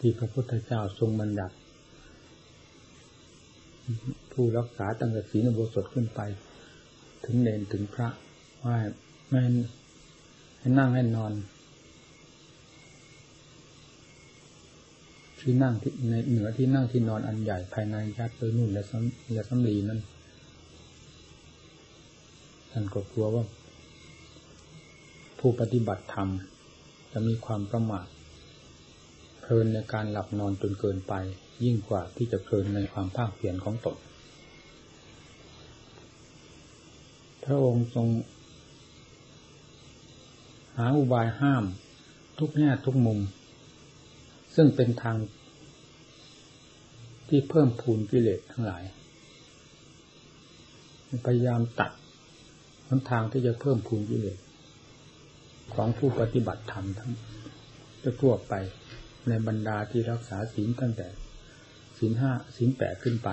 ที่พระพุทธเจ้าทรงบัญญัติผู้รักษาตั้งแต่ศีลอุโบสถขึ้นไป ถึงเนนถึงพระว่าไม่ให้นั่งให้นอนที่นั่งที่ในเหนือที่นั่งที่นอนอันใหญ่ภายในยัดโดยนุ่นและสำและสำลีนั้นท่านก็กลัวว่า ผู้ปฏิบัติธรรมจะมีความประมาท ลินในการหลับนอนจนเกินไป ยิ่งกว่าที่จะเพลินในความภาคเพียรของตนพระองค์ทรง หาอุบายห้าม ทุกแง่ทุกมุม ซึ่งเป็นทาง ที่เพิ่มพูนกิเลสทั้งหลาย พยายามตัดหนทางที่จะเพิ่มพูนกิเลสของผู้ปฏิบัติธรรมทั้งทั่วไป ในบรรดาที่รักษาศีลตั้งแต่ศีลห้าศีลแปดขึ้นไป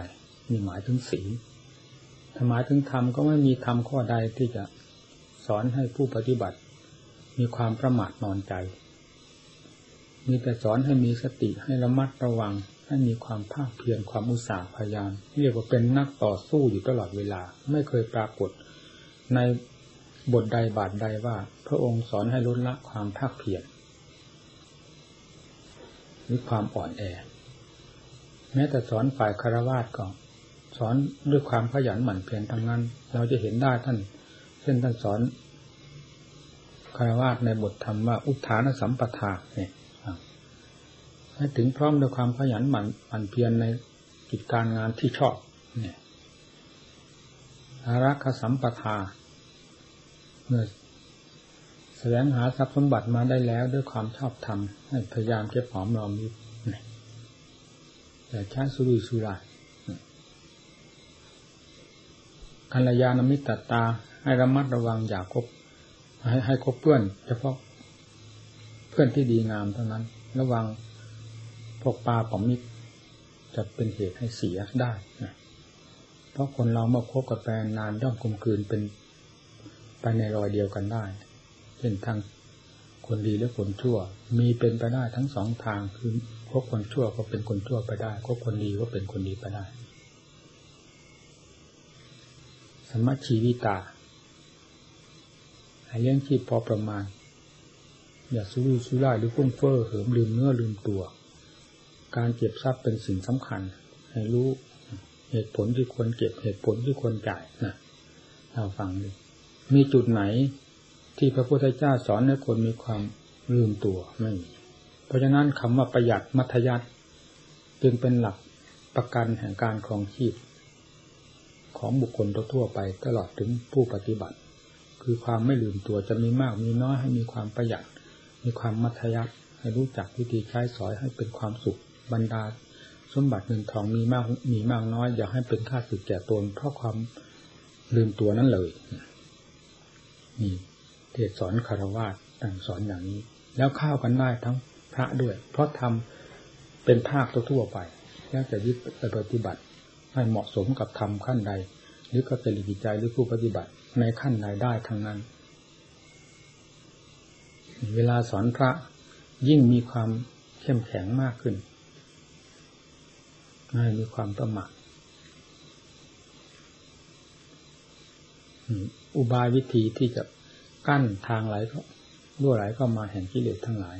มีหมายถึงศีลถ้าหมายถึงธรรมก็ไม่มีธรรมข้อใดที่จะสอนให้ผู้ปฏิบัติ มีความประมาทนอนใจ มีแต่สอนให้มีสติให้ระมัดระวัง ให้มีความภาคเพียรความอุตสาห์พยายามเรียกว่าเป็นนักต่อสู้อยู่ตลอดเวลา ไม่เคยปรากฏ ในบทใดบาทใดว่า พระองค์สอนให้ลดละความภาคเพียร หรือความอ่อนแอ แม้แต่สอนฝ่ายคารวาสก็สอนด้วยความขยันหมั่นเพียรทั้งนั้น เราจะเห็นได้ท่าน เช่นท่านสอนคารวาสในบทธรรมว่าอุทานสัมปทาเนี่ยให้ถึงพร้อมด้วยความขยันหมั่นหมั่นเพียรในกิจการงานที่ชอบ เนี่ยอารักษสัมปทาเมื่อ แสวงหาทรัพย์สมบัติมาได้แล้วด้วยความชอบธรรมให้พยายามเก็บหอมรอมริบแต่ใช้สุรุยสุรายกัลยาณมิตรตา ให้ระมัดระวังอย่าคบ ให้ให้คบเพื่อน เฉพาะเพื่อนที่ดีงามเท่านั้น ระวังพวกปลาปอมมิตรจะเป็นเหตุให้เสียได้นะเพราะคนเราเมื่อคบกับแฟนนานย่อมกลมกลืนเป็นไปในรอยเดียวกันได้ เช่นทางคนดีและคนชั่ว มีเป็นไปได้ทั้งสองทางคือคบคนชั่วก็เป็นคนชั่วไปได้คบคนดีก็เป็นคนดีไปได้ สมัชชีวิตาให้เลี้ยงชีพพอประมาณ อย่าสู้สู้ไล่หรือฟุ้งเฟ้อเหิมลืมเนื้อลืมตัว การเก็บทรัพย์เป็นสิ่งสำคัญ ให้รู้เหตุผลที่ควรเก็บเหตุผลที่ควรจ่ายนะเราฟังดูมีจุดไหน ที่พระพุทธเจ้าสอนให้คนมีความลืมตัวไม่มีเพราะฉะนั้นคำว่าประหยัดมัธยัติจึงเป็นหลักประกันแห่งการครองชีพ ของบุคคลทั่วไปตลอดถึงผู้ปฏิบัติ คือความไม่ลืมตัวจะมีมากมีน้อยให้มีความประหยัด มีความมัธยัติให้รู้จักวิธีใช้สอยให้เป็นความสุขบรรดา สมบัติเงินทองมีมากมีมากน้อยอย่าให้เป็นค่าสึกแก่ตนเพราะความลืมตัวนั้นเลยนี่ เทศสอนคารวะต่างสอนอย่างนี้ แล้วเข้ากันได้ทั้งพระด้วย เพราะทำเป็นภาคทั่วไป แล้วจะยึดปฏิบัติ ให้เหมาะสมกับธรรมขั้นใด หรือกับจริตใจหรือผู้ปฏิบัติในขั้นใดได้ทั้งนั้น เวลาสอนพระยิ่งมีความเข้มแข็งมากขึ้นไม่มีความประมาทอุบายวิธีที่จะ กั้นทางไหลก็รั่วไหลเข้ามาแห่งกิเลสทั้งหลาย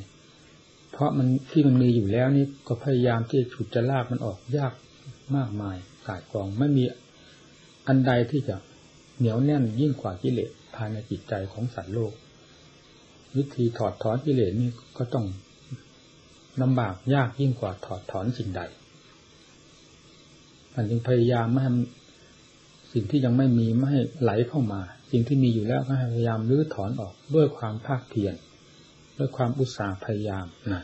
เพราะมันที่มันมีอยู่แล้วนี่ก็พยายามที่จะฉุดจะลากมันออกยากมากมายกายกองไม่มีอันใดที่จะเหนียวแน่นยิ่งกว่ากิเลสภายในจิตใจของสัตว์โลก วิธีถอดถอนกิเลสนี่ก็ต้องลำบากยากยิ่งกว่าถอดถอนสิ่งใดมันจึงพยายามไม่ให้สิ่งที่ยังไม่มีไม่ให้ไหลเข้ามา สิ่งที่มีอยู่แล้วก็พยายามรื้อถอนออกด้วยความภาคเพียรด้วยความอุตสาห์พยายามนะ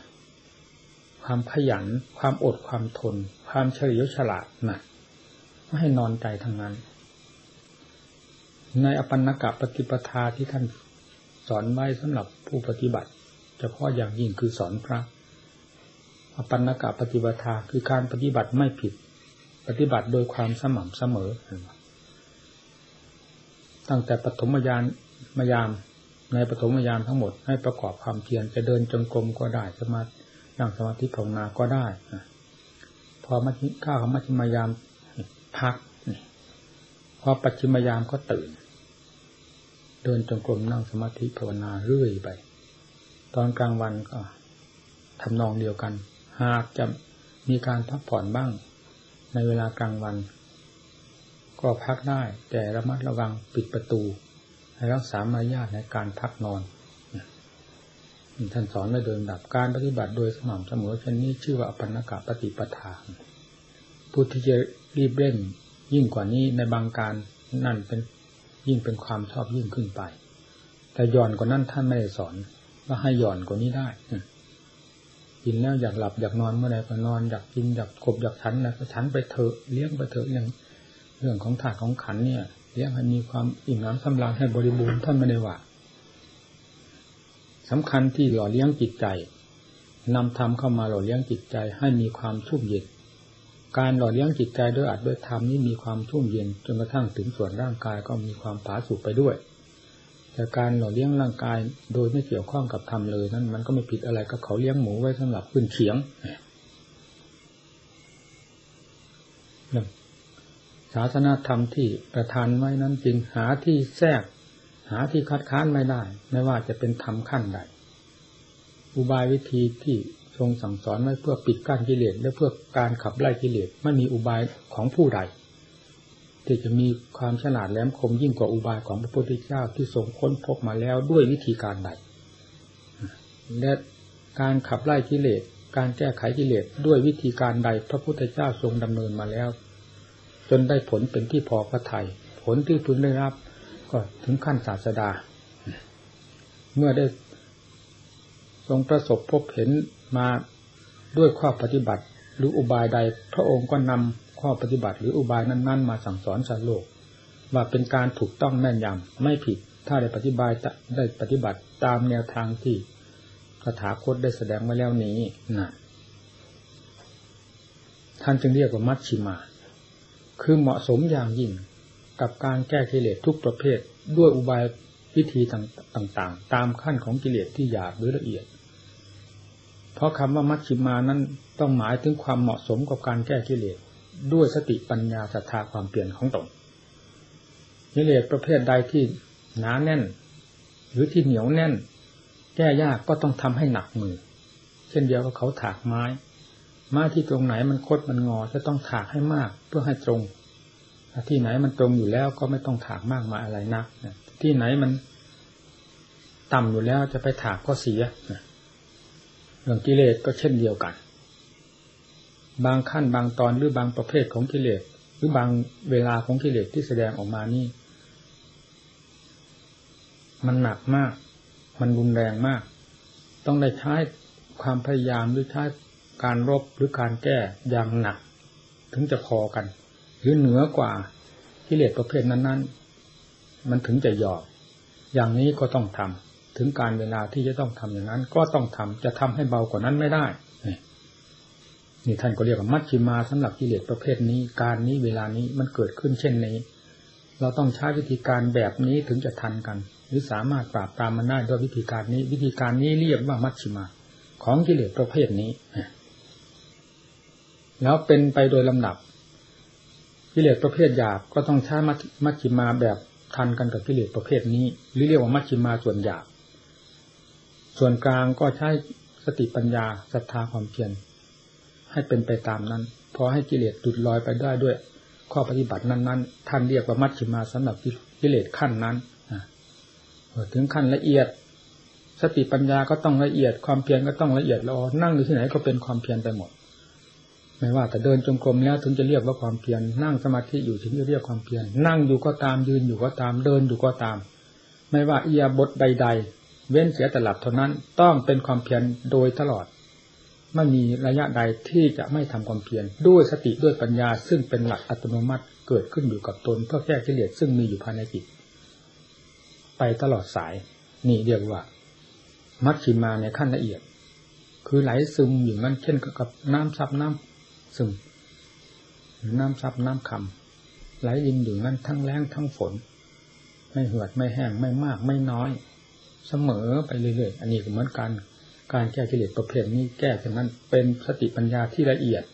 ความขยัน ความอดความทน ความเฉลียวฉลาดนะไม่ให้นอนใจทางนั้น ในอปันนกะปฏิปทาที่ท่านสอนไว้สำหรับผู้ปฏิบัติเฉพาะอย่างยิ่งคือสอนพระอปันนกะปฏิปทาคือการปฏิบัติไม่ผิด ปฏิบัติโดยความสม่ำเสมอ ตั้งแต่ปฐมยานมายามในปฐมยามทั้งหมดให้ประกอบความเพียรจะเดินจงกรมก็ได้จะมานั่งสมาธิภาวนาก็ได้พอมัชข้าวของมัชฌิมยามพักพอปัจฉิมยามก็ตื่น เดินจงกรมนั่งสมาธิภาวนาเรื่อยไป ตอนกลางวันก็ทำนองเดียวกัน หากจะมีการพักผ่อนบ้าง ในเวลากลางวัน ก็พักได้ แต่ระมัดระวังปิดประตู ให้รักษามารยาทในการพักนอนท่านสอนไว้โดยดับการปฏิบัติโดยสม่ำเสมอเช่นนี้ชื่อว่าอปันกะปฏิปทาผู้ที่จะรีบเร่งยิ่งกว่านี้ในบางการนั่นเป็นยิ่งเป็นความชอบยิ่งขึ้นไป แต่ย่อนกว่านั้นท่านไม่ได้สอน ว่าให้ย่อนกว่านี้ได้กินแล้วอยากหลับอยากนอนเมื่อไรก็นอนอยากกินอยากกบอยากฉันนะก็ฉันไปเถอะเลี้ยงไปเถอะอย่าง รื่องของถาดของขันเนี่ยเลี้ยงให้มีความอิ่มน้ำสำราญให้บริบูรณ์ท่านไม่ได้ว่าสำคัญที่หล่อเลี้ยงจิตใจนำธรรมเข้ามาหล่อเลี้ยงจิตใจให้มีความชุ่มเย็น การหล่อเลี้ยงจิตใจด้วยอัดด้วยธรรมนี้มีความชุ่มเย็นจนกระทั่งถึงส่วนร่างกายก็มีความผาสุกไปด้วย แต่การหล่อเลี้ยงร่างกายโดยไม่เกี่ยวข้องกับธรรมเลยนั้นมันก็ไม่ผิดอะไรกับเขาเลี้ยงหมูไว้สำหรับขึ้นเขียง ศาสนาธรรมที่ประทานไว้นั้นจึงหาที่แทรก หาที่คัดค้านไม่ได้ ไม่ว่าจะเป็นธรรมขั้นใด อุบายวิธีที่ทรงสั่งสอนไว้เพื่อปิดกั้นกิเลสและเพื่อการขับไล่กิเลสไม่มีอุบายของผู้ใดที่จะมีความฉลาดแหลมคมยิ่งกว่าอุบายของพระพุทธเจ้าที่ทรงค้นพบมาแล้วด้วยวิธีการใด และการขับไล่กิเลส การแก้ไขกิเลสด้วยวิธีการใด พระพุทธเจ้าทรงดำเนินมาแล้ว จนได้ผลเป็นที่พอพระทยัยผลที่พึงได้รับ ก็ถึงขั้นศาสดา เมื่อได้ทรงประสบพบเห็นมาด้วยข้อปฏิบัติ หรืออุบายใด พระองค์ก็นำข้อปฏิบัติหรืออุบายนั้น ๆ มาสั่งสอนสัตว์โลก ว่าเป็นการถูกต้องแม่นยำไม่ผิด ถ้าได้ปฏิบัติได้ปฏิบัติตามแนวทางที่คถาคตได้แสดงมาแล้วนี้นะท่านจึงเรียกว่ามัชชิมา คือเหมาะสมอย่างยิ่งกับการแก้กิเลสทุกประเภท ด้วยอุบายวิธีต่างๆ ตามขั้นของกิเลสที่หยาบหรือละเอียด เพราะคำว่ามัชชิมานั้นต้องหมายถึงความเหมาะสมกับการแก้กิเลสด้วยสติปัญญาศรัทธาความเปลี่ยนของตนกิเลสประเภทใดที่หนาแน่น หรือที่เหนียวแน่น แก้ยากก็ต้องทำให้หนักมือ เช่นเดียวกับเขาถากไม้ ไม้ที่ตรงไหนมันคดมันงอจะต้องถากให้มากเพื่อให้ตรงที่ไหนมันตรงอยู่แล้วก็ไม่ต้องถากมากมาอะไรนักที่ไหนมันต่ำอยู่แล้วจะไปถากก็เสียเรื่องกิเลสก็เช่นเดียวกัน บางขั้นบางตอนหรือบางประเภทของกิเลสหรือบางเวลาของกิเลสที่แสดงออกมานี่ มันหนักมาก มันรุนแรงมาก ต้องได้ใช้ความพยายามหรือใช้ การรบหรือการแก้อย่างหนัก ถึงจะพอกัน หรือเหนือกว่ากิเลสประเภทนั้น ๆ มันถึงจะยอมอย่างนี้ก็ต้องทำถึงการเวลาที่จะต้องทำอย่างนั้น ก็ต้องทำจะทำให้เบากว่านั้นไม่ได้นี่ท่านก็เรียกว่ามัชชิมาสำหรับกิเลสประเภทนี้ การนี้เวลานี้มันเกิดขึ้นเช่นนี้ เราต้องใช้วิธีการแบบนี้ถึงจะทันกัน หรือสามารถปราบตามมันได้ด้วยวิธีการนี้ วิธีการนี้เรียกว่ามัชชิมา ของกิเลสประเภทนี้ แล้วเป็นไปโดยลำดับกิเลสประเภทหยาบก็ต้องใช้มัชฌิมาแบบทันกันกับกิเลสประเภทนี้หรือเรียกว่ามัชฌิมาส่วนหยาบ ส่วนกลางก็ใช้สติปัญญาศรัทธาความเพียรให้เป็นไปตามนั้นพอให้กิเลสดุดลอยไปได้ด้วย ข้อปฏิบัตินั้น ๆ ท่านเรียกว่ามัชฌิมาสำหรับกิเลสขั้นนั้นถึงขั้นละเอียด สติปัญญาก็ต้องละเอียดความเพียรก็ต้องละเอียดรอนั่งอยู่ที่ไหนก็เป็นความเพียรไปหมด ไม่ว่าแต่เดินจงกรมแล้วถึงจะเรียกว่าความเพียรนั่งสมาธิอยู่ถึงจะเรียกความเพียรนั่งอยู่ก็ตามยืนอยู่ก็ตามเดินอยู่ก็ตาม ไม่ว่าเอียบทใด ๆ เว้นเสียแต่หลับเท่านั้นต้องเป็นความเพียรโดยตลอดไม่มีระยะใดที่จะไม่ทำความเพียรด้วยสติด้วยปัญญา ซึ่งเป็นหลักอัตโนมัติเกิดขึ้นอยู่กับตนเพื่อแก้กิเลสซึ่งมีอยู่ภายในจิตไปตลอดสาย นี่เรียกว่า มัชชิมาในขั้นละเอียด คือไหลซึมอยู่นั้นเช่นกับน้ำซับน้ำ ซึมน้ำซับน้ำคำไหลยินอยู่นั้นทั้งแรงทั้งฝน ไม่เหือดไม่แห้งไม่มากไม่น้อย เสมอไปเรื่อยๆอันนี้ก็เหมือนกันการแก้กิเลสประเภทนี้แก้ฉะนั้นเป็นสติปัญญาที่ละเอียด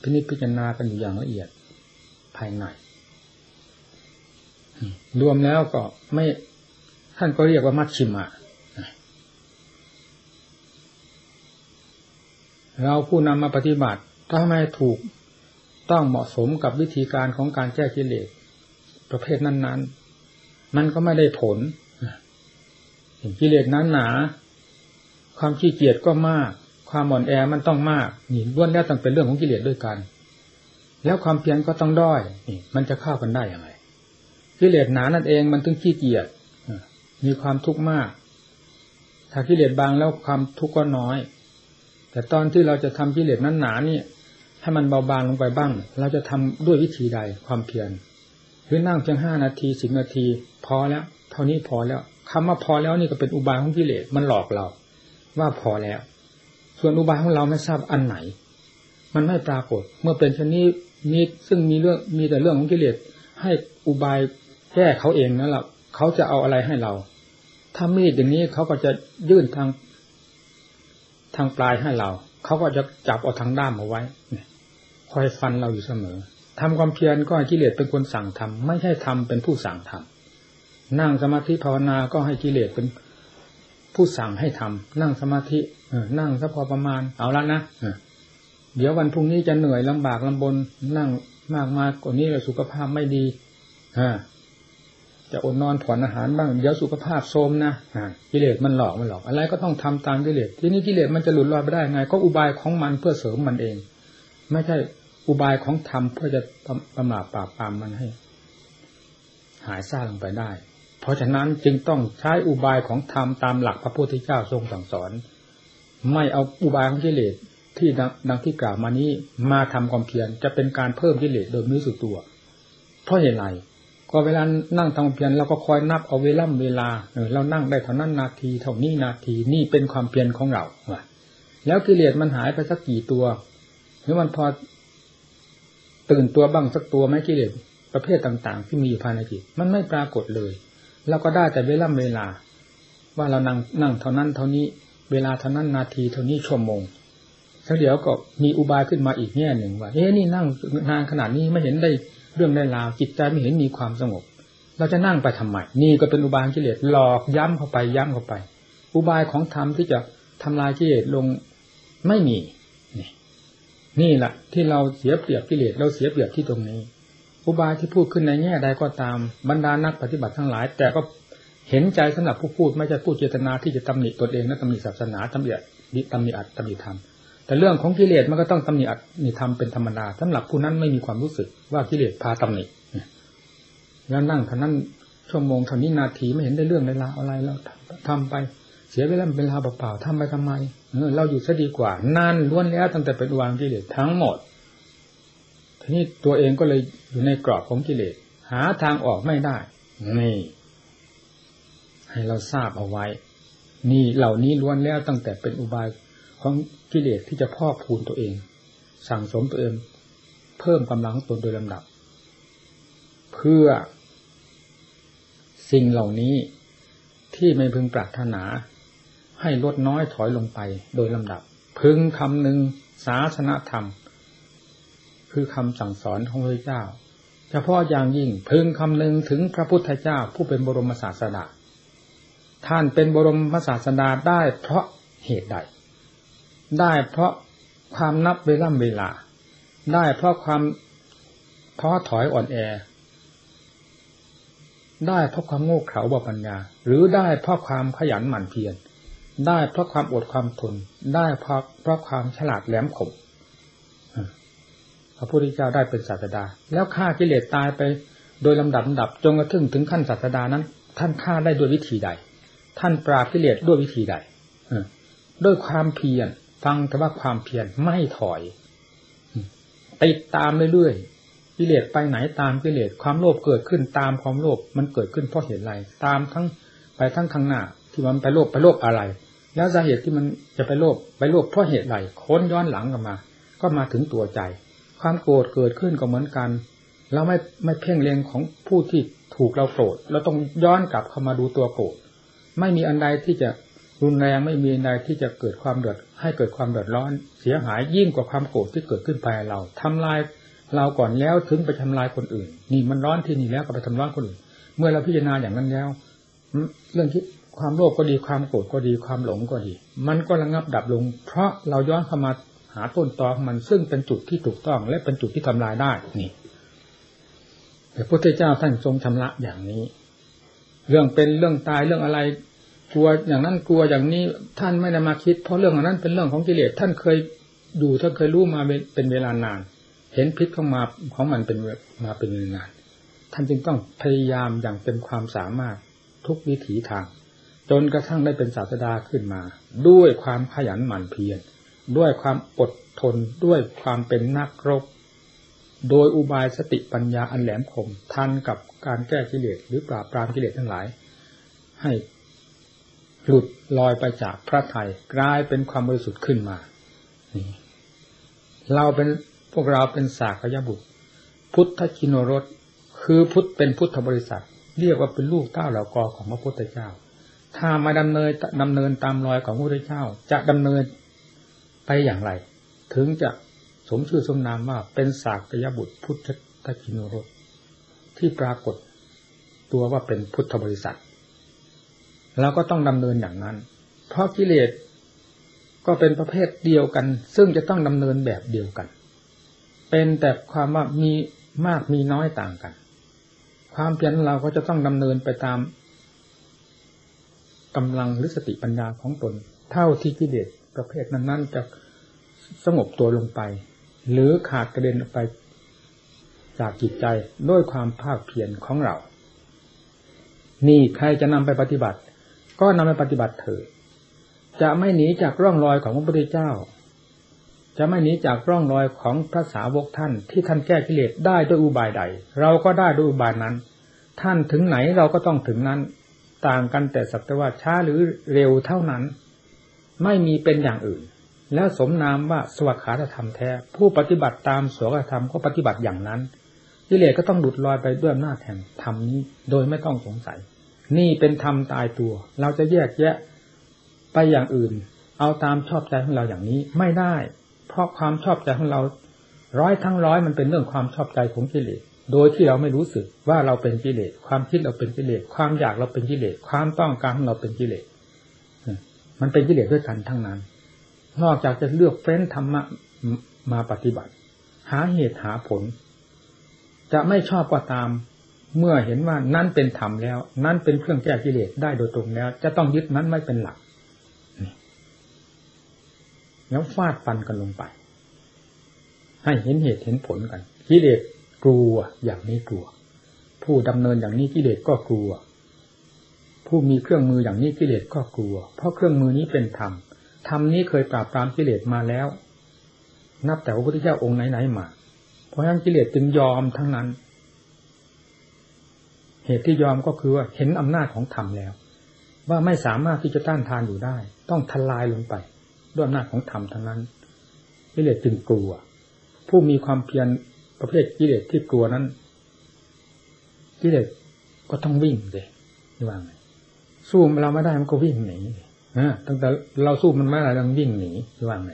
พินิจพิจารณากันอยู่อย่างละเอียดภายในรวมแล้วก็ไม่ ท่านก็เรียกว่ามัชชิมะเราผู้นำมาปฏิบัติ ถ้าไม่ถูกต้องเหมาะสมกับวิธีการของการแก้กิเลสประเภทนั้น ๆ มันก็ไม่ได้ผลกิเลสนั้นหนา ความขี้เกียจก็มาก ความอ่อนแอมันต้องมากนี่ล้วนแล้วต้องเป็นเรื่องของกิเลสด้วยกัน แล้วความเพียรก็ต้องด้อยนี่มันจะเข้ากันได้อย่างไรกิเลสหนานั่นเองมันถึงขี้เกียจมีความทุกข์มาก ถ้ากิเลสบางแล้วความทุกข์ก็น้อย แต่ตอนที่เราจะทำกิเลสนั้นหนานี่ ให้มันเบาบางลงไปบ้าง เราจะทำด้วยวิธีใดความเพียรหรือนั่งเพียงห้านาทีสิบนาที พอแล้ว เท่านี้พอแล้วคำว่าพอแล้วนี่ก็เป็นอุบายของกิเลสมันหลอกเรา ว่าพอแล้ว ส่วนอุบายของเราไม่ทราบอันไหน มันไม่ปรากฏ เมื่อเป็นชนี้มีซึ่งมีเรื่องมีแต่เรื่องของกิเลสให้อุบายแก้เขาเองนั่นแหละเขาจะเอาอะไรให้เรา ถ้ามีดอย่างนี้เขาก็จะยื่นทางทางปลายให้เรา เขาก็จะจับเอาทางด้ามเอาไว้ คอยฟันเราอยู่เสมอทำความเพียรก็ให้กิเลสเป็นคนสั่งทำไม่ใช่ทำเป็นผู้สั่งทำนั่งสมาธิภาวนาก็ให้กิเลสเป็นผู้สั่งให้ทำนั่งสมาธินั่งสักพอประมาณเอาละนะเดี๋ยววันพรุ่งนี้จะเหนื่อยลำบากลำบน นั่งมากมากกว่านี้แล้วสุขภาพไม่ดีจะอดนอนผ่อนอาหารบ้างเดี๋ยวสุขภาพโทมนะกิเลสมันหลอกมันหลอก อะไรก็ต้องทำตามกิเลสทีนี้กิเลสมันจะหลุดลอยไปได้ไง ก็อุบายของมันเพื่อเสริมมันเอง ไม่ใช่ อุบายของธรรมเพื่อจะประมาปราบปรามมันให้ หายซ่าลงไปได้ เพราะฉะนั้นจึงต้องใช้อุบายของธรรมตามหลักพระพุทธเจ้าทรงสั่งสอน ไม่เอาอุบายของกิเลสที่ดังที่กล่าวมานี้มาทำความเพียรจะเป็นการเพิ่มกิเลสโดยไม่รู้สึกตัว เพราะเหตุไรก็เวลานั่งทำเพียรเราก็คอยนับเอาเวล่ำเวลาเรานั่งได้เท่านั้นนาทีเท่านี้นาทีนี่เป็นความเพียรของเราแล้วกิเลสมันหายไปสักกี่ตัวหรือมันพอ ตื่นตัวบ้างสักตัวไหมกิเลสประเภทต่าง ๆ ที่มีอยู่ภายในจิตมันไม่ปรากฏเลยเราก็ได้แต่เวล่ำเวลา ว่าเรานั่งนั่งเท่านั้นเท่านี้เวลาเท่านั้นนาทีเท่านี้ชั่วโมงแล้วเดี๋ยวก็มีอุบายขึ้นมาอีกแง่หนึ่งว่าเอ๊ะนี่นั่งนานขนาดนี้ไม่เห็นได้เรื่องได้ราวจิตใจไม่เห็นมีความสงบ เราจะนั่งไปทำไมนี่ก็เป็นอุบายกิเลสหลอกย้ำเข้าไปย้ำเข้าไป อุบายของธรรมที่จะทำลายกิเลสลงไม่มี นี่แหละที่เราเสียเปรียบกิเลสเราเสียเปรียบที่ตรงนี้ อุบายที่พูดขึ้นในแง่ใดก็ตามบรรดานักปฏิบัติทั้งหลาย แต่ก็เห็นใจสำหรับผู้พูดไม่ใช่พูดเจตนาที่จะตำหนิตนเองและตำหนิศาสนาตำหนิตำหนิอัตตำหนิธรรมแต่เรื่องของกิเลสมันก็ต้องตำหนิอัตนิธรรมเป็นธรรมดาสำหรับผู้นั้นไม่มีความรู้สึกว่ากิเลสพาตำหนิแล้วนั่งท่านั้นชั่วโมงเท่านี้นาทีไม่เห็นได้เรื่องในลาอะไรแล้วทำไป เสียเวลาเป็นลาเปล่าๆทำไปทำไมเราอยู่ซะดีกว่า นั่นล้วนแล้วตั้งแต่เป็นวางกิเลสทั้งหมด ทีนี้ตัวเองก็เลยอยู่ในกรอบของกิเลสหาทางออกไม่ได้ นี่ ให้เราทราบเอาไว้ นี่เหล่านี้ล้วนแล้วตั้งแต่เป็นอุบายของกิเลสที่จะพอกพูนตัวเอง สั่งสมตัวเอง เพิ่มกำลังตนโดยลำดับ เพื่อ สิ่งเหล่านี้ที่ไม่พึงปรารถนา ให้ลดน้อยถอยลงไปโดยลำดับ พึงคำหนึ่งศาสนธรรม คือคำสั่งสอนของพระเจ้า เฉพาะอย่างยิ่งพึงคำหนึ่งถึงพระพุทธเจ้าผู้เป็นบรมศาสดาท่านเป็นบรมศาสดาได้เพราะเหตุใด ได้เพราะความนับเวล่ำเวลา ได้เพราะความท้อถอยอ่อนแอ ได้เพราะความโง่เขลาบปัญญา หรือได้เพราะความขยันหมั่นเพียร ได้เพราะความอดความทน ได้เพราะเพราะความฉลาดแหลมคมพระพุทธเจ้าได้เป็นศาสดา แล้วฆ่ากิเลสตายไปโดยลำดับดับจนกระทั่งถึงขั้นศาสดานั้น ท่านฆ่าได้ด้วยวิธีใด ท่านปราบกิเลสด้วยวิธีใดด้วยความเพียรฟังแต่ว่าความเพียรไม่ถอยติดตามเรื่อยๆกิเลสไปไหนตามกิเลสความโลภเกิดขึ้นตามความโลภมันเกิดขึ้นเพราะเหตุอะไรตามทั้งไปทั้งข้างหน้าที่มันไปโลภไปโลภอะไร แล้วสาเหตุที่มันจะไปโลภไปโลภเพราะเหตุไรค้นย้อนหลังกันมา ก็มาถึงตัวใจ ความโกรธเกิดขึ้นก็เหมือนกัน เราไม่ไม่เพ่งเล็งของผู้ที่ถูกเราโกรธเราต้องย้อนกลับเข้ามาดูตัวโกรธไม่มีอันใดที่จะรุนแรงไม่มีอันใดที่จะเกิดความเดือดให้เกิดความเดือดร้อนเสียหายยิ่งกว่าความโกรธที่เกิดขึ้นภายเราทำลายเราก่อนแล้วถึงไปทำลายคนอื่น นี่มันร้อนที่นี่แล้วก็ไปทำร้อนคนอื่น เมื่อเราพิจารณาอย่างนั้นแล้วเรื่องที่ ความโลภก็ดีความโกรธก็ดีความหลงก็ดี มันก็ระงับดับลง เพราะเราย้อนเข้ามาหาต้นตอของมันซึ่งเป็นจุดที่ถูกต้อง และเป็นจุดที่ทำลายได้นี่พระพุทธเจ้าท่านทรงชำระอย่างนี้ เรื่องเป็นเรื่องตายเรื่องอะไร กลัวอย่างนั้นกลัวอย่างนี้ท่านไม่ได้มาคิด เพราะเรื่องนั้นเป็นเรื่องของกิเลสท่านเคยดูท่านเคยรู้มาเป็นเวลานาน เห็นพิษข้ามาของมันเป็นมาเป็นเวลานาน ท่านจึงต้องพยายามอย่างเต็มความสามารถทุกวิถีทาง จนกระทั่งได้เป็นศาสดาขึ้นมา ด้วยความขยันหมั่นเพียรด้วยความอดทนด้วยความเป็นนักรบ โดยอุบายสติปัญญาอันแหลมคมทันกับการแก้กิเลสหรือปราบปรามกิเลสทั้งหลาย ให้หลุดลอยไปจากพระไทยกลายเป็นความบริสุทธิ์ขึ้นมาเราเป็นพวกเราเป็นสากยบุตร พุทธชินรสคือพุทธเป็นพุทธบริษัท เรียกว่าเป็นลูกเต้าเหล่ากอของพระพุทธเจ้า ถ้ามาดำเนินดำเนินตามรอยของพระพุทธเจ้า จะดำเนินไปอย่างไร ถึงจะสมชื่อสมนามว่าเป็นสากยบุตรพุทธตกินรสที่ปรากฏตัวว่าเป็นพุทธบริษัทเราก็ต้องดำเนินอย่างนั้น เพราะกิเลสก็เป็นประเภทเดียวกัน ซึ่งจะต้องดำเนินแบบเดียวกัน เป็นแต่ความว่ามีมากมีน้อยต่างกัน ความเพียรเราก็จะต้องดำเนินไปตาม กำลังหรือสติปัญญาของตน เท่าที่กิเลสประเภทนั้น ๆ จะสงบตัวลงไป หรือขาดกระเด็นออกไปจากจิตใจด้วยความภาคเพียรของเรา นี่ใครจะนำไปปฏิบัติ ก็นำไปปฏิบัติเถิดจะไม่หนีจากร่องรอยของพระพุทธเจ้า จะไม่หนีจากร่องรอยของพระสาวกท่าน ที่ท่านแก้กิเลสได้ด้วยอุบายใด เราก็ได้ด้วยอุบายนั้น ท่านถึงไหนเราก็ต้องถึงนั้น ต่างกันแต่สักแต่ว่าช้าหรือเร็วเท่านั้น ไม่มีเป็นอย่างอื่น แล้วสมนามว่าสวัสดิธรรมแท้ ผู้ปฏิบัติตามสวดธรรมก็ปฏิบัติอย่างนั้นกิเลสก็ต้องดุดลอยไปด้วยอำนาจแห่งธรรมนี้โดยไม่ต้องสงสัย นี่เป็นธรรมตายตัว เราจะแยกแยะไปอย่างอื่น เอาตามชอบใจของเราอย่างนี้ไม่ได้ เพราะความชอบใจของเรา ร้อยทั้งร้อยมันเป็นเรื่องความชอบใจของกิเลส โดยที่เราไม่รู้สึกว่าเราเป็นกิเลส ความคิดเราเป็นกิเลส ความอยากเราเป็นกิเลส ความต้องการของเราเป็นกิเลส มันเป็นกิเลสด้วยกันทั้งนั้น นอกจากจะเลือกเฟ้นธรรมะมาปฏิบัติ หาเหตุหาผล จะไม่ชอบก็ตาม เมื่อเห็นว่านั่นเป็นธรรมแล้ว นั่นเป็นเครื่องแก้กิเลสได้โดยตรงแล้ว จะต้องยึดนั้นไม่เป็นหลัก แล้วฟาดฟันกันลงไป ให้เห็นเหตุเห็นผลกันกิเลส กลัวอย่างนี้กลัว ผู้ดำเนินอย่างนี้กิเลสก็กลัว ผู้มีเครื่องมืออย่างนี้กิเลสก็กลัว เพราะเครื่องมือนี้เป็นธรรมธรรมนี้เคยปราบปรามกิเลสมาแล้ว นับแต่พระพุทธเจ้าองค์ไหนๆมา เพราะฉะนั้นกิเลสจึงยอมทั้งนั้น เหตุที่ยอมก็คือว่าเห็นอำนาจของธรรมแล้ว ว่าไม่สามารถที่จะต้านทานอยู่ได้ ต้องทลายลงไป ด้วยอำนาจของธรรมทั้งนั้นกิเลสจึงกลัว ผู้มีความเพียร ประเภทกิเลสที่กลัวนั้น กิเลสก็ต้องวิ่งเลยว่าไงสู้เราไม่ได้มันก็วิ่งหนีนะตั้งแต่เราสู้มันไม่ได้เราวิ่งหนีว่าไง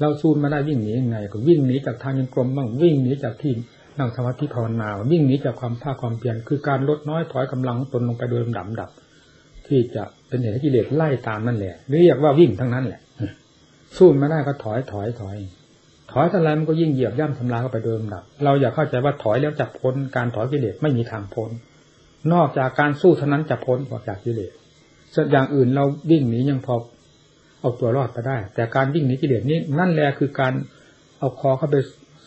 เราสู้มาได้วิ่งหนียังไง ก็วิ่งหนีจากทางยังกลมบ้างวิ่งหนีจากที่นั่งสมาธิภาวนาวิ่งหนีจากความภาคความเพียรคือการลดน้อยถอยกำลังตนลงไปโดยลำดับดับ ที่จะเป็นเหตุให้กิเลสไล่ตามนั่นแหละเรียกว่าวิ่งทั้งนั้นแหละสู้ไม่ได้ก็ถอยถอยถอย ถอยเท่าไรมันก็ยิ่งเหยียบย่ำทำลายเข้าไปโดยลำดับ เราอย่าเข้าใจว่าถอยแล้วจะพ้นการถอยกิเลสไม่มีทางพ้น นอกจากการสู้เท่านั้นจะพ้นออกจากกิเลสส่วนอย่างอื่นเราวิ่งหนียังพอเอาตัวรอดไปได้ แต่การวิ่งหนีกิเลสนี้นั่นแหละคือการเอาคอเข้าไป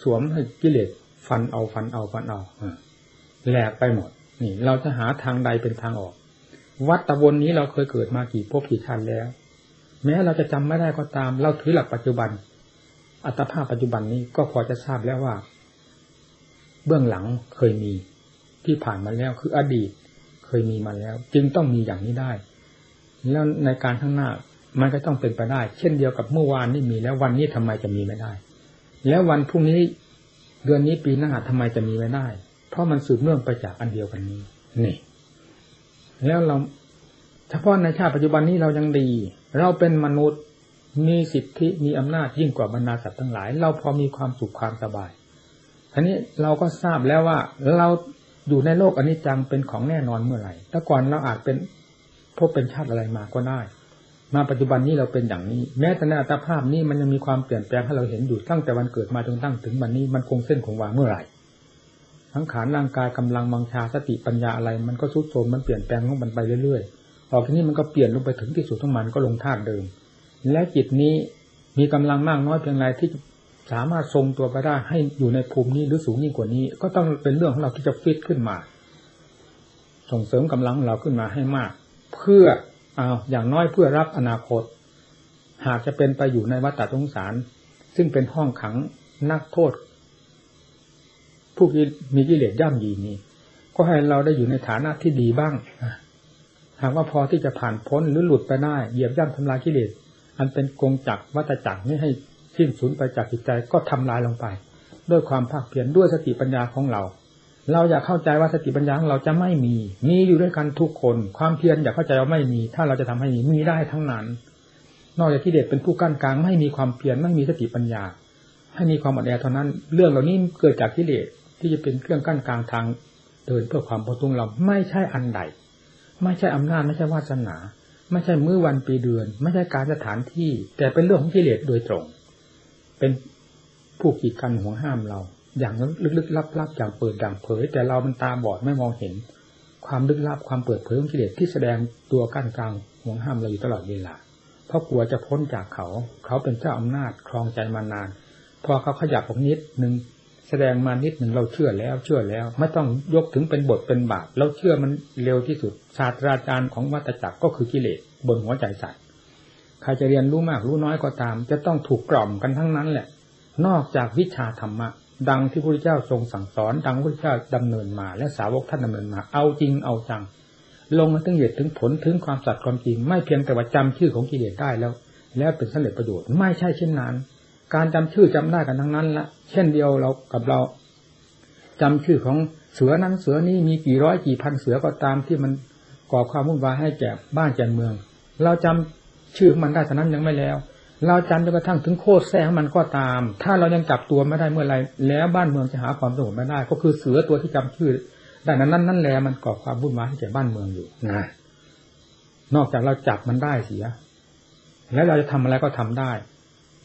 สวมให้กิเลสฟันเอาฟันเอาฟันเอาแหลกไปหมด นี่ เราจะหาทางใดเป็นทางออก วัดตะวนนี้เราเคยเกิดมากี่ภพกี่ชาติแล้ว แม้เราจะจำไม่ได้ก็ตาม เราถือหลักปัจจุบัน อัตภาพปัจจุบันนี้ก็พอจะทราบแล้วว่า เบื้องหลังเคยมีที่ผ่านมาแล้วคืออดีตเคยมีมาแล้ว จึงต้องมีอย่างนี้ได้ แล้วในการข้างหน้ามันก็ต้องเป็นไปได้ เช่นเดียวกับเมื่อวานนี่มีแล้ววันนี้ทำไมจะมีไม่ได้ แล้ววันพรุ่งนี้เดือนนี้ปีหน้าทำไมจะมีไม่ได้ เพราะมันสืบเนื่องไปจากอันเดียวกันนี้นี่ แล้วเราเฉพาะในชาติปัจจุบันนี้เรายังดี เราเป็นมนุษย์ มีสิทธิมีอำนาจยิ่งกว่าบรรดาสัตว์ทั้งหลาย เราพอมีความสุขความสบายทีนี้เราก็ทราบแล้วว่าเราอยู่ในโลกอนิจจังเป็นของแน่นอนเมื่อไหร่แต่ก่อนเราอาจเป็นพบเป็นชาติอะไรมาก็ได้ มาปัจจุบันนี้เราเป็นอย่างนี้ แม้แต่ในอัตภาพนี้มันยังมีความเปลี่ยนแปลงให้เราเห็นอยู่ตั้งแต่วันเกิดมาจนตั้งถึงวันนี้มันคงเส้นคงวาเมื่อไหร่ทั้งขานร่างกายกำลังมังชาสติปัญญาอะไร มันก็สุดโทมมันเปลี่ยนแปลงของมันไปเรื่อยๆออกที่นี้มันก็เปลี่ยนลงไปถึงที่สุดของมันก็ลงธาตุเดิม และจิตนี้มีกำลังมากน้อยเพียงไรที่สามารถทรงตัวไปได้ให้อยู่ในภูมินี้หรือสูงยิ่งกว่านี้ ก็ต้องเป็นเรื่องของเราที่จะฟิตขึ้นมา ส่งเสริมกำลังเราขึ้นมาให้มาก เพื่อเอาอย่างน้อยเพื่อรับอนาคต หากจะเป็นไปอยู่ในวัฏฏสงสาร ซึ่งเป็นห้องขังนักโทษ ผู้มีกิเลสย่ำยีนี้ ก็ให้เราได้อยู่ในฐานะที่ดีบ้างหากว่าพอที่จะผ่านพ้นหรือหลุดไปได้เหยียบย่ำทำลายกิเลส อันเป็นกงจักวัตจักไม่ให้สิ้นสูญไปจากจิตใจก็ทำลายลงไป ด้วยความภาคเพียรด้วยสติปัญญาของเรา เราอยากเข้าใจว่าสติปัญญาของเราจะไม่มี มีอยู่ด้วยกันทุกคน ความเพียรอยากเข้าใจว่าไม่มี ถ้าเราจะทำให้มีมีได้ทั้งนั้น นอกจากที่เด็ดเป็นผู้กั้นกลางไม่มีความเพียรไม่มีสติปัญญา ให้มีความอดแอเท่านั้น เรื่องเหล่านี้เกิดจากกิเลสที่จะเป็นเครื่องกั้นกลางทางเดินเพื่อความพ้นทุกข์เราไม่ใช่อันใด ไม่ใช่อำนาจไม่ใช่วาสนา ไม่ใช่มื้อวันปีเดือน ไม่ใช่การสถานที่ แต่เป็นเรื่องของกิเลสโดยตรง เป็นผู้กีดกันหัวห้ามเรา อย่างลึกๆลับๆอย่างเปิดด่างเผย แต่เรามันตาบอดไม่มองเห็น ความลึกลับความเปิดเผยของกิเลสที่แสดงตัวกั้นกลางหัวห้ามเราอยู่ตลอดเวลาเพราะกลัวจะพ้นจากเขา เขาเป็นเจ้าอำนาจครองใจมานาน พอเขาขยับออกนิดหนึ่ง แสดงมานิดหนึ่งเราเชื่อแล้วเชื่อแล้ว ไม่ต้องยกถึงเป็นบทเป็นบาทเราเชื่อมันเร็วที่สุด ศาสตราจารย์ของวัตจักรก็คือกิเลสบนหัวใจสัตว์ใครจะเรียนรู้มากรู้น้อยก็ตาม จะต้องถูกกล่อมกันทั้งนั้นแหละ นอกจากวิชาธรรมะดังที่พระพุทธเจ้าทรงสั่งสอน ดังพระพุทธเจ้าดำเนินมา และสาวกท่านดำเนินมา เอาจริงเอาจัง ลงมาถึงเหตุถึงผลถึงความสัตย์ความจริง ไม่เพียงแต่ว่าจำชื่อของกิเลสได้แล้ว แล้วเป็นสำเร็จประโยชน์ไม่ใช่เช่นนั้น การจำชื่อจำได้กันทั้งนั้นละเช่นเดียวเรากับเราจำชื่อของเสือนั้นเสือนี้มีกี่ร้อยกี่พันเสือก็ตามที่มันก่อความวุ่นวายให้แก่บ้านแก่เมือง เราจำชื่อมันได้เท่านั้นยังไม่แล้ว เราจำจนกระทั่งถึงโคตรแท้มันก็ตาม ถ้าเรายังจับตัวไม่ได้เมื่อไรแล้วบ้านเมืองจะหาความสงบไม่ได้ ก็คือเสือตัวที่จำชื่อได้นั้นนั่นนั่นแหละมันก่อความวุ่นวายให้แก่บ้านเมืองอยู่นะนอกจากเราจับมันได้เสีย แล้วเราจะทำอะไรก็ทำได้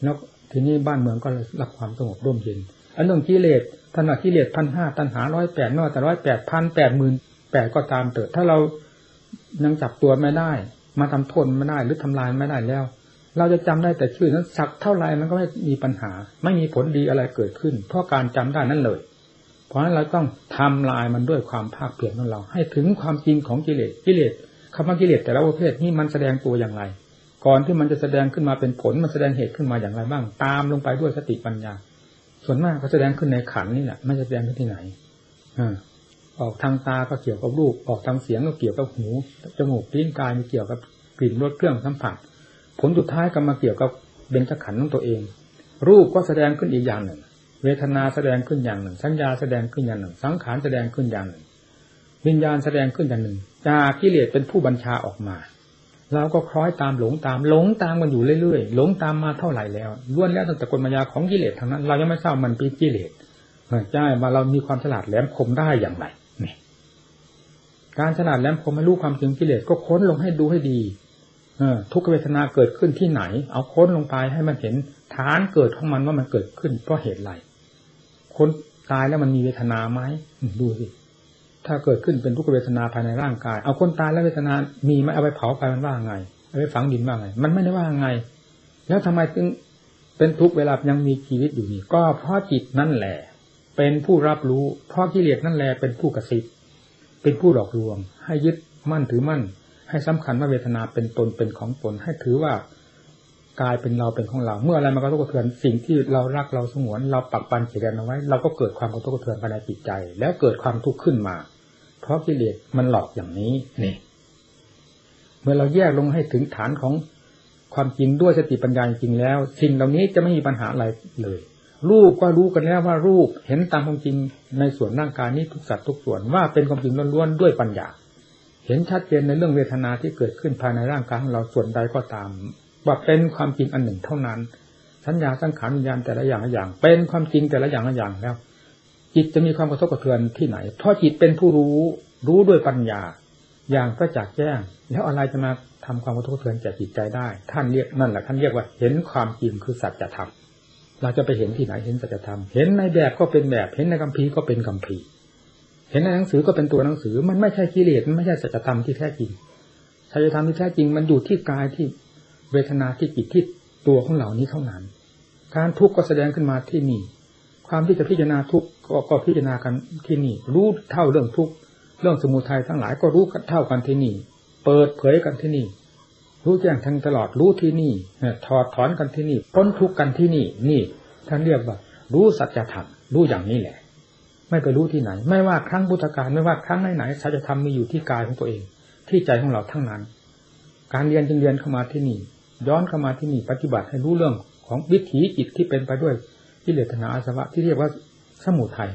แล้ว ทีนี้บ้านเมืองก็รับความสงบร่มเย็น อันเรื่องกิเลสท่านว่ากิเลสพันห้าตันหาร้อยแปดนอกแต่ร้อยแปดพันแปดหมื่นแปดก็ตามเถิดถ้าเรายังจับตัวไม่ได้ มาทำโทษไม่ได้หรือทำลายไม่ได้แล้ว เราจะจำได้แต่ชื่อนั้นสักเท่าไรมันก็ไม่มีปัญหา ไม่มีผลดีอะไรเกิดขึ้น เพราะการจำได้นั่นเลย เพราะฉะนั้นเราต้องทำลายมันด้วยความภาคเพียรของเรา ให้ถึงความจริงของกิเลสกิเลสคำว่ากิเลสแต่ละประเภทนี้มันแสดงตัวอย่างไร ก่อนที่มันจะแสดงขึ้นมาเป็นผลมันแสดงเหตุขึ้นมาอย่างไรบ้าง ตามลงไปด้วยสติปัญญา ส่วนมากก็แสดงขึ้นในขันนี่แหละไม่แสดงขึ้นที่ไหนอ่ออกทางตาก็เกี่ยวกับรูปออกทางเสียงก็เกี่ยวกับหูจมูกลิ้นกายมีเกี่ยวกับกลิ่นรสเครื่องสัมผัส ผลสุดท้ายก็มาเกี่ยวกับเบญจขันธ์ของตัวเอง รูปก็แสดงขึ้นอีกอย่างหนึ่ง เวทนาแสดงขึ้นอย่างหนึ่ง สัญญาแสดงขึ้นอย่างหนึ่ง สังขารแสดงขึ้นอย่างหนึ่ง วิญญาณแสดงขึ้นอย่างหนึ่งจากกิเลสเป็นผู้บัญชาออกมา เราก็คล้อยตามหลงตามหลงตามกันอยู่เรื่อยๆหลงตามมาเท่าไหร่แล้วล้วนแล้วตั้งแต่กลมายาของกิเลสทั้งนั้น เรายังไม่ทราบมันเป็นกิเลสใช่มาเรามีความฉลาดแหลมคมได้อย่างไรการฉลาดแหลมคมไม่รู้ความจริงกิเลสก็ค้นลงให้ดูให้ดีเออทุกเวทนาเกิดขึ้นที่ไหน เอาค้นลงไปให้มันเห็นฐานเกิดของมันว่ามันเกิดขึ้นเพราะเหตุไรคนตายแล้วมันมีเวทนาไหมดูสิ ถ้าเกิดขึ้นเป็นทุกเวทนาภายในร่างกาย เอาคนตายแล้วเวทนา มีไหมเอาไปเผาไปมันว่าไง เอาไปฝังดินว่าไง มันไม่ได้ว่าไง แล้วทำไมจึงเป็นทุกเวลายังมีชีวิตอยู่นี่ก็เพราะจิตนั่นแหละ เป็นผู้รับรู้ เพราะกิเลสนั่นแหละเป็นผู้กระซิบเป็นผู้หลอกลวง ให้ยึดมั่นถือมั่น ให้สำคัญว่าเวทนาเป็นตนเป็นของตน ให้ถือว่ากายเป็นเราเป็นของเรา เมื่ออะไรมันกระทบกระเทือนสิ่งที่เรารักเราสงวน เราปักปันเขียนเอาไว้ เราก็เกิดความกระทบกระเทือนภายในจิตใจ แล้วเกิดความทุกข์ขึ้นมา ราะกิเลสมันหลอกอย่างนี้นี่ เมื่อเราแยกลงให้ถึงฐานของความจริงด้วยสติปัญญาจริงแล้ว สิ่งเหล่านี้จะไม่มีปัญหาอะไรเลย รูปก็รู้กันแล้วว่ารูปเห็นตามความจริงในส่วนร่างกายนี้ทุกสัตว์ทุกส่วนว่าเป็นความจริงล้วนๆด้วยปัญญา เห็นชัดเจนในเรื่องเวทนาที่เกิดขึ้นภายในร่างกายของเราส่วนใดก็ตาม ว่าเป็นความจริงอันหนึ่งเท่านั้นสัญญาสังขารวิญญาณแต่ละอย่างละอย่าง เป็นความจริงแต่ละอย่างละอย่างแล้ว จิตจะมีความกระทบกระเทือนที่ไหน เพราะจิตเป็นผู้รู้รู้ด้วยปัญญา อย่างประจักแจ้ง แล้วอะไรจะมาทำความกระทบกระเทือนแก่จิตใจได้ ท่านเรียกนั่นแหละท่านเรียกว่าเห็นความจริงคือสัจธรรมเราจะไปเห็นที่ไหนเห็นสัจธรรม เห็นในแบบก็เป็นแบบ เห็นในคัมภีก็เป็นคัมภีเห็นในหนังสือก็เป็นตัวหนังสือ มันไม่ใช่กิเลสมันไม่ใช่สัจธรรมที่แท้จริงสัจธรรมที่แท้จริงมันอยู่ที่กายที่เวทนาที่จิตที่ตัวของเหล่านี้เท่านั้น การทุกข์ก็แสดงขึ้นมาที่นี่ ความที่จะพิจารณาทุกข์ก็พิจารณากันที่นี่ รู้เท่าเรื่องทุกข์เรื่องสมุทัยทั้งหลายก็รู้เท่ากันที่นี่ เปิดเผยกันที่นี่ รู้แจ้งทั้งตลอดรู้ที่นี่ถอดถอนกันที่นี่พ้นทุกข์กันที่นี่ นี่ท่านเรียกว่า รู้สัจธรรมรู้อย่างนี้แหละ ไม่ไปรู้ที่ไหน ไม่ว่าครั้งพุทธกาลไม่ว่าครั้งไหนๆสัจธรรมมีอยู่ที่กายของตัวเอง ที่ใจของเราทั้งนั้น การเรียนจึงเรียนเข้ามาที่นี่ ย้อนเข้ามาที่นี่ปฏิบัติให้รู้เรื่องของวิถีจิตที่เป็นไปด้วย กิเลสนาอาสวะที่เรียกว่าสมุทัย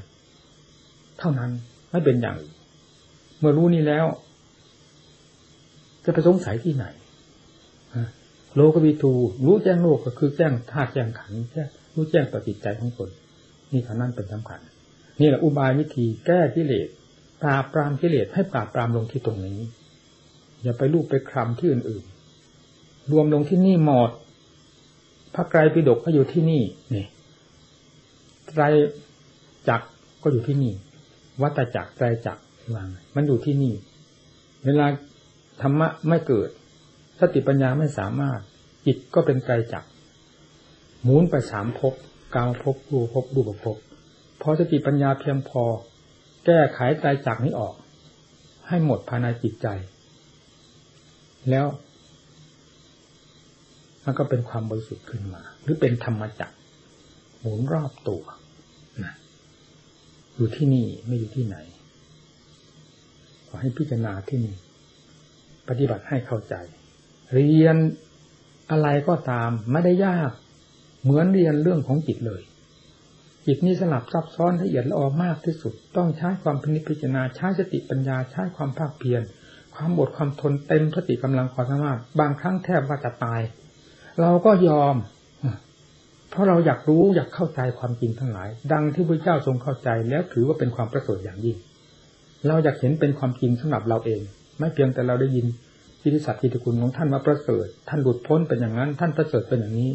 เท่านั้นไม่เป็นอย่างอื่นเมื่อรู้นี้แล้ว จะไปสงสัยที่ไหนโลกวิทูรู้แจ้งโลกก็คือแจ้งธาตุแจ้งขันธ์แจ้รู้แจ้งต่อจิตใจของคน นี่เท่านั้นเป็นสำคัญนี่แหละอุบายวิธีแก้กิเลสปราบปรามกิเลสให้ปราบปรามลงที่ตรงนี้ อย่าไปลูกไปคลำที่อื่นๆรวมลงที่นี่หมดพระไกรปิฎกก็อยู่ที่นี่นี่ ไตรจักก็อยู่ที่นี่ วัตจักไตรจักวางมันอยู่ที่นี่ เวลาธรรมะไม่เกิดสติปัญญาไม่สามารถ จิตก็เป็นไตรจักหมุนไปสามภพกาวภพรูภพรูปภพพอสติปัญญาเพียงพอ แก้ไขใจจากนี้ออก ให้หมดภายในจิตใจ แล้วมันก็เป็นความบริสุทธิ์ขึ้นมา หรือเป็นธรรมจักหมุนรอบตัว อยู่ที่นี่ไม่อยู่ที่ไหน ขอให้พิจารณาที่นี่ ปฏิบัติให้เข้าใจ เรียนอะไรก็ตามไม่ได้ยาก เหมือนเรียนเรื่องของจิตเลย จิตนี้สลับซับซ้อนละเอียดละออมากที่สุด ต้องใช้ความพิพิจารณาใช้สติปัญญาใช้ความภาคเพียรความอดความทนเต็มสติกำลังความสามารถ บางครั้งแทบว่าจะตาย เราก็ยอม เพราะเราอยากรู้อยากเข้าใจความจริงทั้งหลาย ดังที่พระเจ้าทรงเข้าใจแล้วถือว่าเป็นความประเสริฐอย่างยิ่ง เราอยากเห็นเป็นความจริงสำหรับเราเอง ไม่เพียงแต่เราได้ยินกิติศักดิ์กิติคุณของท่านว่าประเสริฐ ท่านหลุดพ้นเป็นอย่างนั้น ท่านประเสริฐเป็นอย่างนี้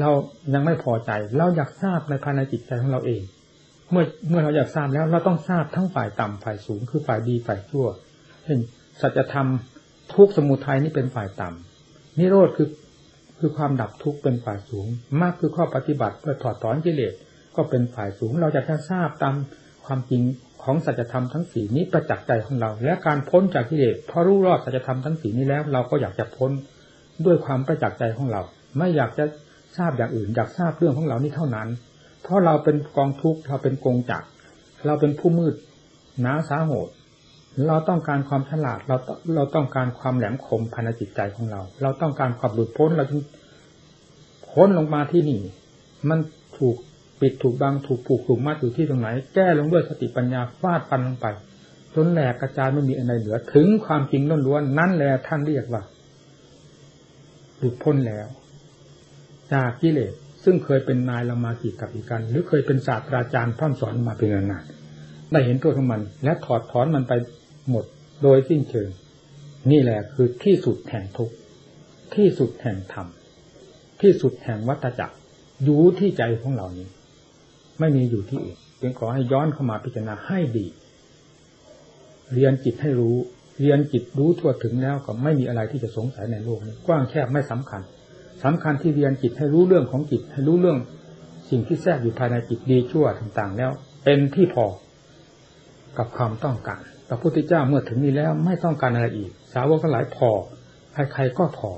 เรายังไม่พอใจ เราอยากทราบในภายในจิตใจของเราเอง เมื่อเมื่อเราอยากทราบแล้วเราต้องทราบทั้งฝ่ายต่ำฝ่ายสูง คือฝ่ายดีฝ่ายชั่วเช่นสัจธรรมทุกสมุทัยนี่เป็นฝ่ายต่ำนิโรธคือ คือความดับทุกข์เป็นฝ่ายสูง มากคือข้อปฏิบัติเพื่อถอดถอนกิเลสก็เป็นฝ่ายสูง เราจะทราบตามความจริงของสัจธรรมทั้งสี่นี้ประจักษ์ใจของเรา และการพ้นจากกิเลสพอรู้รอบสัจธรรมทั้งสี่นี้แล้ว เราก็อยากจะพ้นด้วยความประจักษ์ใจของเรา ไม่อยากจะทราบอย่างอื่นอยากทราบเรื่องของเรานี่เท่านั้น เพราะเราเป็นกองทุกข์เราเป็นกงจักรเราเป็นผู้มืดหนาสาโหด เราต้องการความฉลาดเราเราต้องการความแหลมคมภายในจิตใจของเรา เราต้องการความหลุดพ้นเราจึงพ้นลงมาที่นี่ มันถูกปิดถูกบังถูกผูกถูกมัดอยู่ที่ตรงไหน แก้ลงด้วยสติปัญญาฟาดฟันลงไปจนแหลกกระจายไม่มีอะไรเหลือ ถึงความจริงล้วนๆนั่นแหละท่านเรียกว่าหลุดพ้นแล้ว จากกิเลสซึ่งเคยเป็นนายเรามากี่กับอีกกัน หรือเคยเป็นศาสตราจารย์พร่ำสอนมาเป็นนานๆได้เห็นตัวของมัน และถอดถอนมันไป หมดโดยสิ้นเชิง นี่แหละคือที่สุดแห่งทุกข์ที่สุดแห่งธรรม ที่สุดแห่งวัตจักรอยู่ที่ใจของเรานี้ ไม่มีอยู่ที่อื่นเพียงขอให้ย้อนเข้ามาพิจารณาให้ดี เรียนจิตให้รู้ เรียนจิตรู้ทั่วถึงแล้วก็ไม่มีอะไรที่จะสงสัยในโลกนี้กว้างแคบไม่สำคัญสำคัญที่เรียนจิตให้รู้เรื่องของจิต ให้รู้เรื่อง สิ่งที่แทรกอยู่ภายในจิตดีชั่วต่างๆ แล้ว เป็นที่พอกับความต้องการ พระพุทธเจ้าเมื่อถึงนี้แล้วไม่ต้องการอะไรอีก สาวกทั้งหลายพอใครๆก็พอ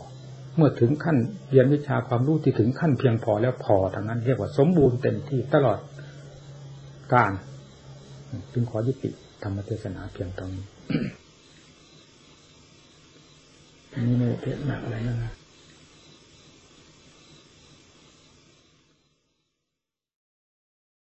เมื่อถึงขั้นเรียนวิชาความรู้ที่ถึงขั้นเพียงพอแล้วพอทางนั้น เรียกว่าสมบูรณ์เต็มที่ตลอดการจึงขอยุติธรรมเทศนาเพียงตรงนี้นี่ไม่เทศหนักอะไรนะ